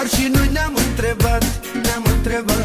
Chiar și noi ne-am întrebat, ne-am întrebat.